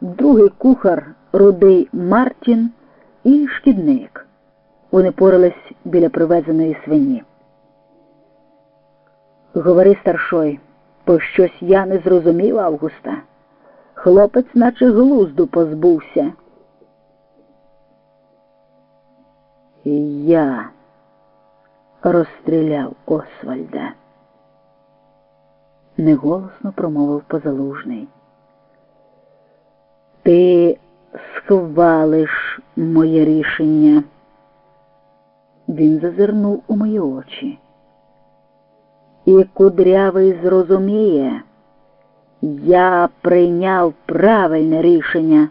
другий кухар рудий Мартін і шкідник. Вони порались біля привезеної свині. Говори, старшой, бо щось я не зрозумів Августа. Хлопець, наче глузду позбувся. Я розстріляв Освальда. Неголосно промовив позалужний. Ти схвалиш моє рішення. Він зазирнув у мої очі. І кудрявий зрозуміє, я прийняв правильне рішення.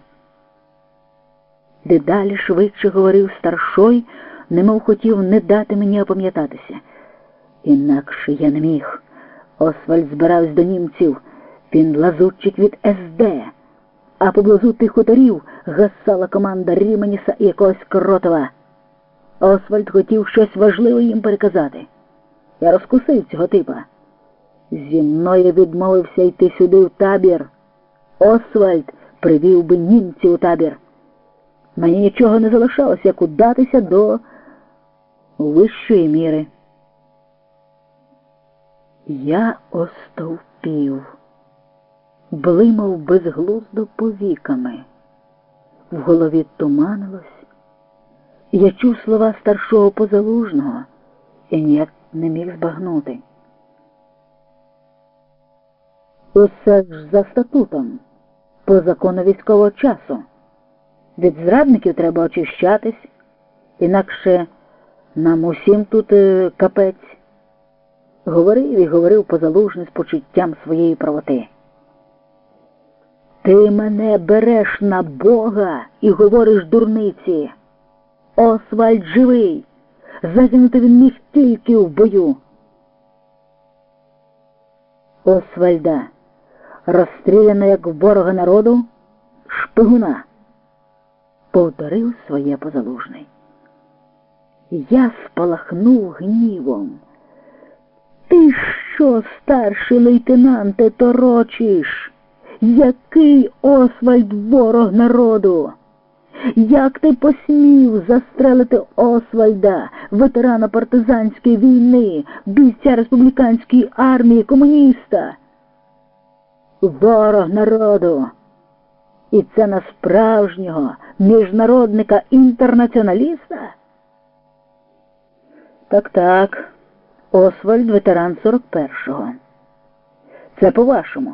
Дедалі швидше говорив старшой, немов хотів не дати мені опам'ятатися. Інакше я не міг. Освальд збирався до німців, він лазутчик від СД, а поблизу тих хуторів гасала команда Ріменіса і якогось Кротова. Освальд хотів щось важливе їм переказати. Я розкусив цього типа. Зі мною відмовився йти сюди в табір. Освальд привів би німців у табір. Мені нічого не залишалося, як удатися до вищої міри. Я остовпів, блимав безглуздо повіками. В голові туманилось. Я чув слова старшого позалужного і ніяк не міг збагнути. Усе ж за статутом, по закону військового часу. Від зрадників треба очищатись, інакше нам усім тут е, капець. Говорив і говорив позалужний з почуттям своєї правоти. Ти мене береш на Бога і говориш дурниці. Освальд живий. Загинути він міг тільки в бою. Освальда, розстріляно як ворога народу, шпигуна, повторив своє позалужний. Я спалахнув гнівом. Ти що, старший лейтенанте, торочиш? Який Освальд ворог народу? Як ти посмів застрелити Освальда, ветерана партизанської війни, бійця республіканської армії, комуніста? Ворог народу. І це на справжнього міжнародника інтернаціоналіста? Так, так, Освальд ветеран 41-го. Це по-вашому.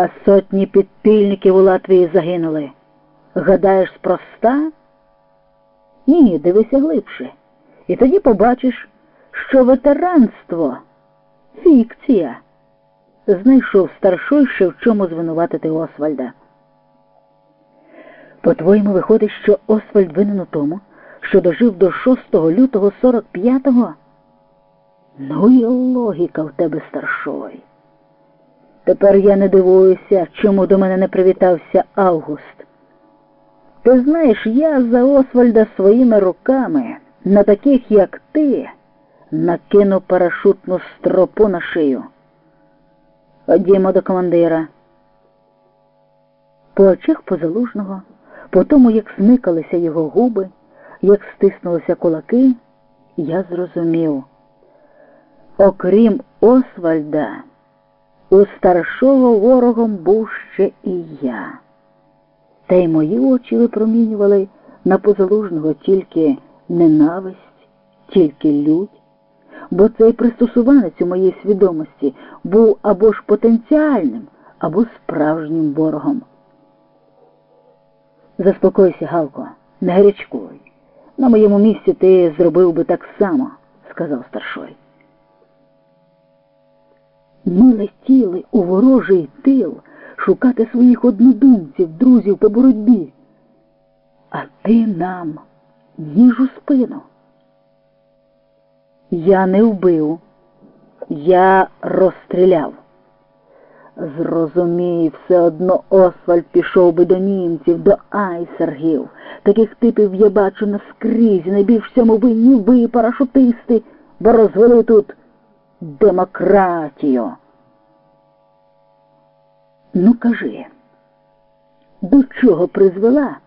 А сотні підпільників у Латвії загинули. Гадаєш, спроста? Ні, дивися глибше. І тоді побачиш, що ветеранство фікція. Знайшов старшой ще в чому звинуватити Освальда. По-твоєму, виходить, що Освальд винен у тому, що дожив до 6 лютого 45-го? Ну і логіка в тебе старшой. Тепер я не дивуюся, чому до мене не привітався Август. Ти знаєш, я за Освальда своїми руками, на таких, як ти, накину парашутну стропу на шию. Ходімо до командира. По очах позалужного, по тому, як смикалися його губи, як стиснулися кулаки, я зрозумів. Окрім Освальда, у старшого ворогом був ще і я. Та й мої очі випромінювали на позалужного тільки ненависть, тільки лють, бо цей пристосуванець у моїй свідомості був або ж потенціальним, або справжнім ворогом. Заспокойся, Галко, не гарячкуй. На моєму місці ти зробив би так само, сказав старшой. Ми летіли у ворожий тил шукати своїх однодумців, друзів по боротьбі. А ти нам ніж у спину. Я не вбив, я розстріляв. Зрозумій, все одно Освальд пішов би до німців, до айсергів. Таких типів я бачу наскрізь, найбільш всьому винні ви, парашутисти, бо розвели тут демократію. Ну, кажи, до чого призвела